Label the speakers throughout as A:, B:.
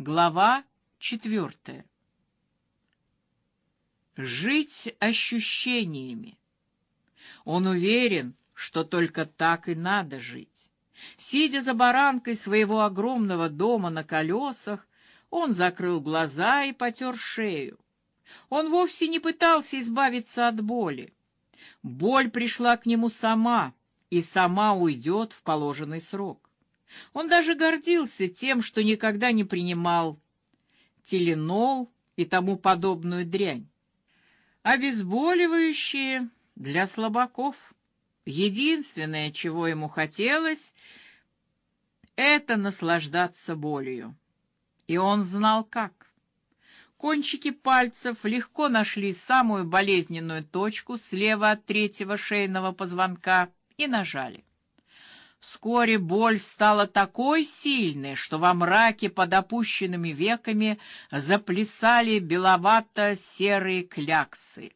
A: Глава четвертая. Жить ощущениями. Он уверен, что только так и надо жить. Сидя за баранкой своего огромного дома на колесах, он закрыл глаза и потер шею. Он вовсе не пытался избавиться от боли. Боль пришла к нему сама и сама уйдет в положенный срок. Он даже гордился тем, что никогда не принимал теленол и тому подобную дрянь. Обезболивающие для слабаков. Единственное, чего ему хотелось, это наслаждаться болью. И он знал как. Кончики пальцев легко нашли самую болезненную точку слева от третьего шейного позвонка и нажали. Вскоре боль стала такой сильной, что во мраке под опущенными веками заплясали беловато-серые кляксы,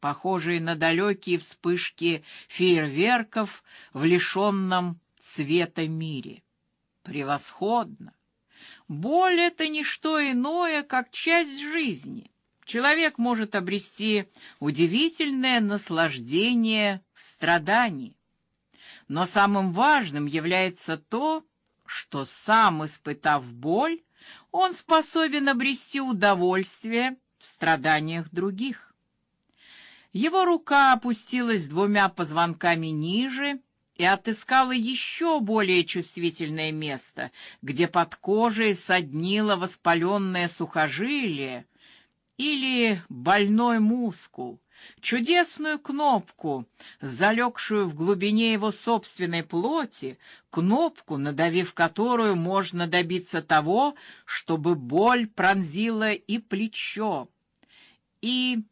A: похожие на далекие вспышки фейерверков в лишенном цвета мире. Превосходно! Боль это не что иное, как часть жизни. Человек может обрести удивительное наслаждение в страдании. Но самым важным является то, что сам испытав боль, он способен обрести удовольствие в страданиях других. Его рука опустилась двумя позвонками ниже и отыскала еще более чувствительное место, где под кожей соднило воспаленное сухожилие или больной мускул, чудесную кнопку, залегшую в глубине его собственной плоти, кнопку, надавив которую можно добиться того, чтобы боль пронзила и плечо, и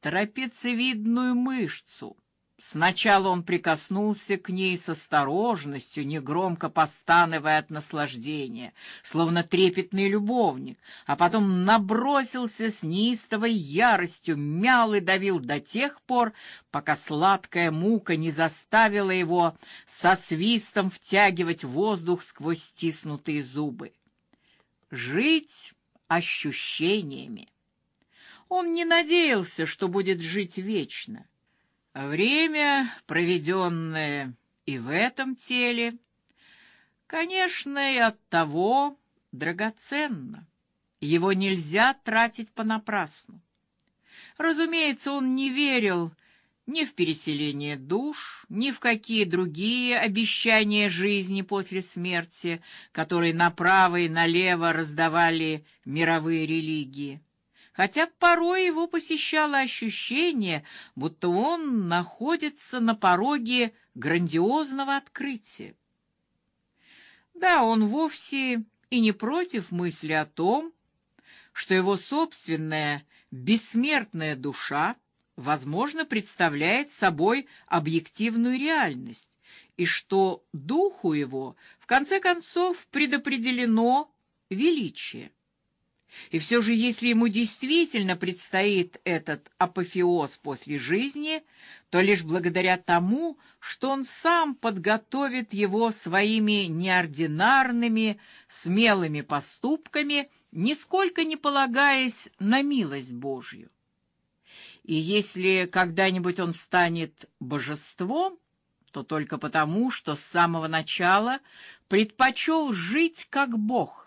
A: трапециевидную мышцу, Сначала он прикоснулся к ней с осторожностью, негромко постановая от наслаждения, словно трепетный любовник, а потом набросился с неистовой яростью, мял и давил до тех пор, пока сладкая мука не заставила его со свистом втягивать воздух сквозь стиснутые зубы. Жить ощущениями. Он не надеялся, что будет жить вечно. Время, проведенное и в этом теле, конечно, и от того драгоценно. Его нельзя тратить понапрасну. Разумеется, он не верил ни в переселение душ, ни в какие другие обещания жизни после смерти, которые направо и налево раздавали мировые религии хотя порой его посещало ощущение, будто он находится на пороге грандиозного открытия. Да, он вовсе и не против мысли о том, что его собственная бессмертная душа, возможно, представляет собой объективную реальность, и что духу его в конце концов предопределено величие. И все же, если ему действительно предстоит этот апофеоз после жизни, то лишь благодаря тому, что он сам подготовит его своими неординарными, смелыми поступками, нисколько не полагаясь на милость Божью. И если когда-нибудь он станет божеством, то только потому, что с самого начала предпочел жить как Бог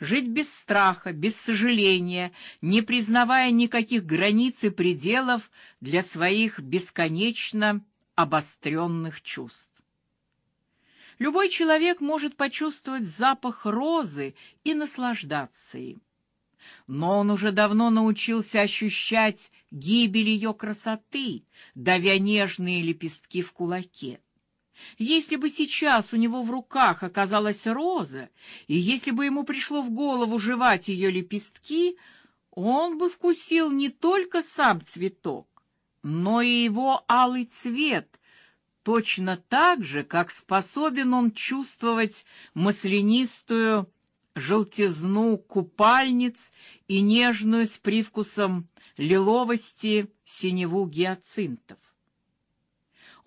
A: жить без страха, без сожаления, не признавая никаких границ и пределов для своих бесконечно обостренных чувств. Любой человек может почувствовать запах розы и наслаждаться им. Но он уже давно научился ощущать гибель ее красоты, давя нежные лепестки в кулаке. Если бы сейчас у него в руках оказалась роза, и если бы ему пришло в голову жевать ее лепестки, он бы вкусил не только сам цветок, но и его алый цвет, точно так же, как способен он чувствовать маслянистую желтизну купальниц и нежную с привкусом лиловости синеву гиацинтов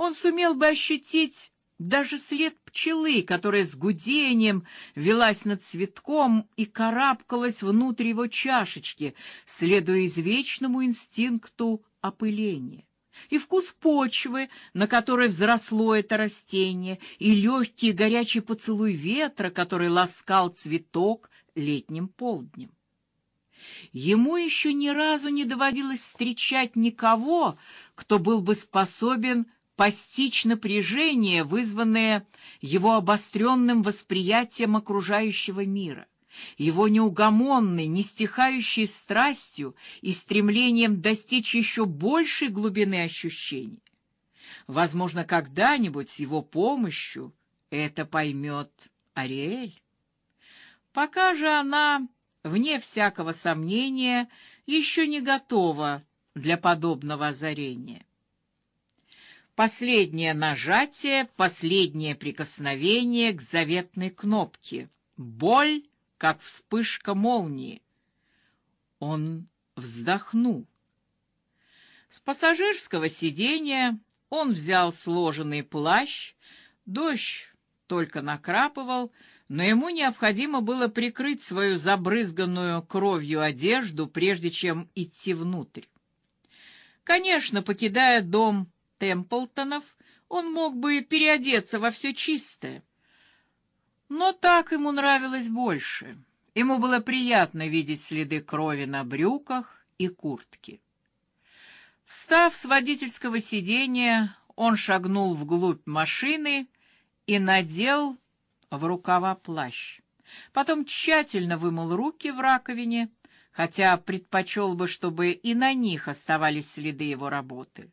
A: он сумел бы ощутить Даже след пчелы, которая с гудением велась над цветком и карабкалась внутрь его чашечки, следуя извечному инстинкту опыления. И вкус почвы, на которой взросло это растение, и легкий горячий поцелуй ветра, который ласкал цветок летним полднем. Ему еще ни разу не доводилось встречать никого, кто был бы способен постичь напряжение, вызванное его обостренным восприятием окружающего мира, его неугомонной, нестихающей страстью и стремлением достичь еще большей глубины ощущений. Возможно, когда-нибудь с его помощью это поймет Ариэль. Пока же она, вне всякого сомнения, еще не готова для подобного озарения. Последнее нажатие, последнее прикосновение к заветной кнопке. Боль, как вспышка молнии. Он вздохнул. С пассажирского сиденья он взял сложенный плащ. Дождь только накрапывал, но ему необходимо было прикрыть свою забрызганную кровью одежду, прежде чем идти внутрь. Конечно, покидая дом Темплтонов, он мог бы переодеться во все чистое. Но так ему нравилось больше. Ему было приятно видеть следы крови на брюках и куртке. Встав с водительского сиденья, он шагнул вглубь машины и надел в рукава плащ. Потом тщательно вымыл руки в раковине, хотя предпочел бы, чтобы и на них оставались следы его работы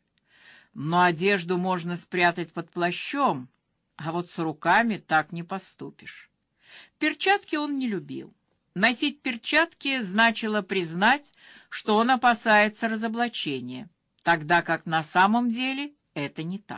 A: но одежду можно спрятать под плащом, а вот с руками так не поступишь. Перчатки он не любил. Носить перчатки значило признать, что он опасается разоблачения, тогда как на самом деле это не так.